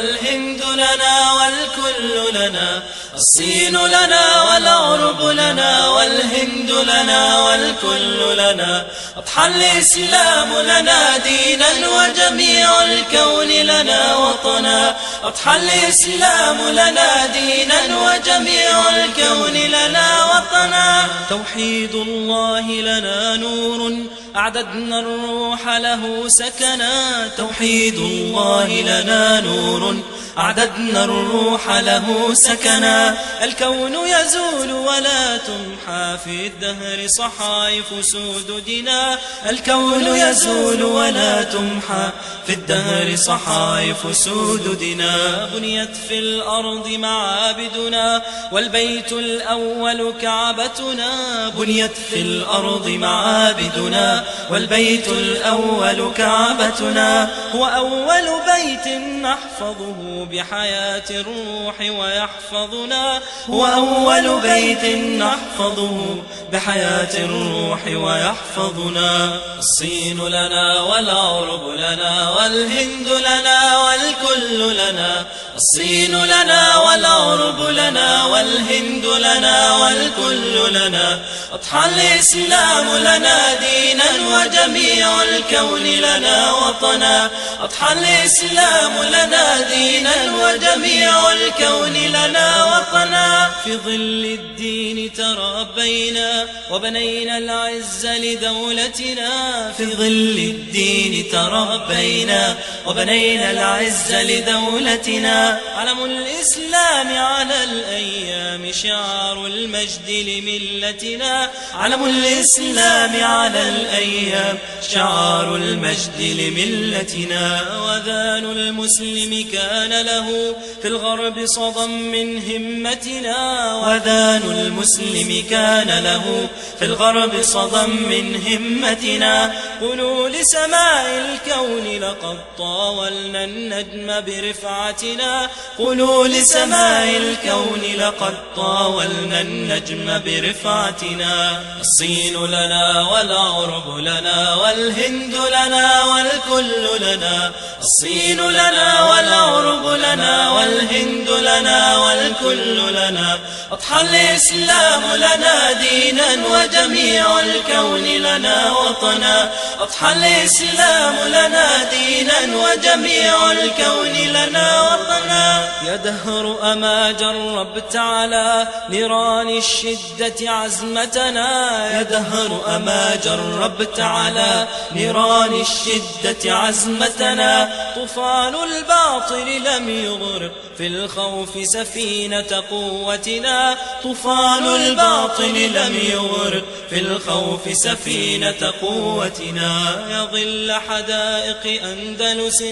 والهند لنا والكل لنا الصين لنا والعرب لنا والهند لنا والكل لنا. أضحى الإسلام لنا دينا وجميع الكون لنا وطنا. أضحى الإسلام لنا دينا وجميع الكون لنا وطنا. توحيد الله لنا نور أعددنا الروح له سكنا. توحيد الله لنا نور أعددنا الروح له سكنا. الكون يزول ولا تمحى في الدهر صحائف سوددنا الكون يزول ولا تمحى في الدهر صحائف سوددنا بنيت في الأرض معابدنا والبيت الأول كعبتنا. بنيت في الأرض معابدنا والبيت الأول كعبتنا. هو أول بيت نحفظه بحياة الروح ويحفظنا. هو أول بيت نحفظه بحياة الروح ويحفظنا. الصين لنا والعرب لنا والهند لنا والكل لنا. الصين لنا والعرب لنا والهند لنا والكل لنا. أضحى الإسلام لنا دينا وجميع الكون لنا وطنا. أضحى الإسلام لنا دينا وجميع الكون لنا وطنا في ظل الدين تربينا وبنينا العز لدولتنا في ظل الدين تربينا وبنينا العز لدولتنا. علم الإسلام على الأيام شعار المجد لملتنا. علم الإسلام على الأيام شعار المجد لملتنا. وذان المسلم كان له في الغرب صدى من همتنا وذان المسلم كان له في الغرب صدى من همتنا. قولوا لسماء الكون لقد طاولنا النجم برفعتنا. قولوا لسماء الكون لقد طاولنا النجم برفعتنا. الصين لنا والعرب لنا والهند لنا والكل لنا. الصين لنا والعرب لنا والهند لنا والكل لنا. أضحى الإسلام لنا دينا وجميع الكون لنا وطنا. أضحى الإسلام لنا دينا وجميع الكون لنا وطنا. يا دهر أما جربت على نيران الشدة عزمتنا. يا دهر أما جربت على نيران الشدة عزمتنا. طوفان الباطل لم يغرق في الخوف سفينة قوتنا. طوفان الباطل لم يغرق في الخوف سفينة قوتنا. يا ظل حدائق أندلس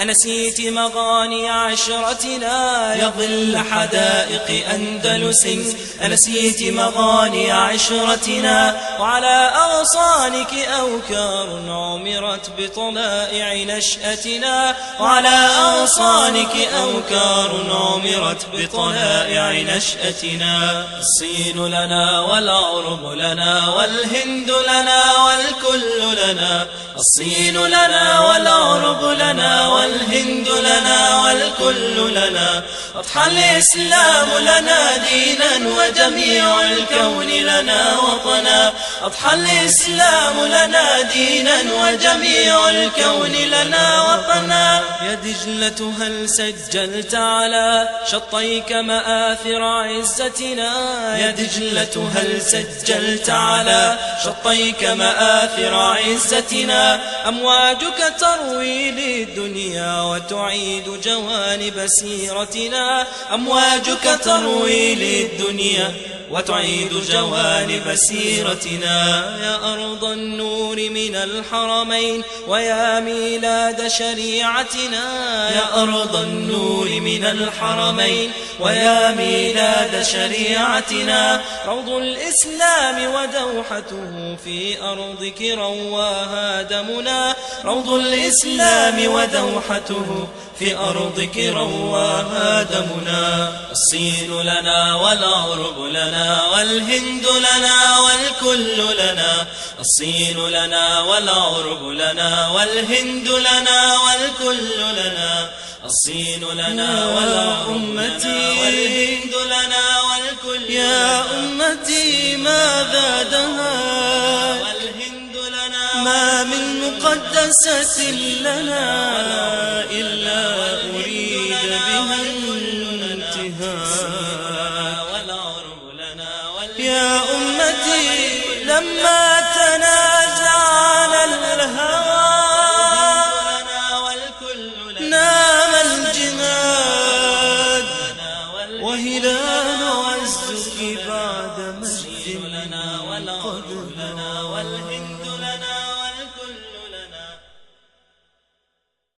أنسيت مغاني عشرتنا. يا ظل حدائق أندلس أنسيت مغاني عشرتنا. وعلى أغصانك أوكار عمرت بطلائع نشأتنا. وعلى أغصانك أوكار عمرت بطلائع نشأتنا. الصين لنا والعرب لنا والهند لنا والكل لنا. الصين لنا والعرب والكل لنا. أضحى الإسلام لنا دينا وجميع الكون لنا وطنا. أضحى الإسلام لنا دينا وجميع الكون لنا وطنا. يا دجلة هل سجلت على شطيك مآثر عزتنا؟ يا دجلة هل سجلت على شطيك مآثر عزتنا؟ أمواجك تروي للدنيا وتعيد جوانب سيرتنا أمواجك تروي للدنيا. وتعيد جوانب سيرتنا يا أرض النور من الحرمين ويا ميلاد شريعتنا. يا أرض النور من الحرمين ويا ميلاد شريعتنا. روض الإسلام ودوحته في أرضك رواها دمنا. روض الإسلام ودوحته في أرضك رواها دمنا. الصين لنا والعرب لنا. والهند لنا والكل لنا الصين لنا والعرب لنا والهند لنا والكل لنا الصين لنا والعرب لنا والهند لنا والكل يا أمتي ماذا دها والهند لنا ما من مقدسة لنا إلا أريد قلبي لما تنازع على الهوى نام الجهاد وهلال عزك بعد مجد قد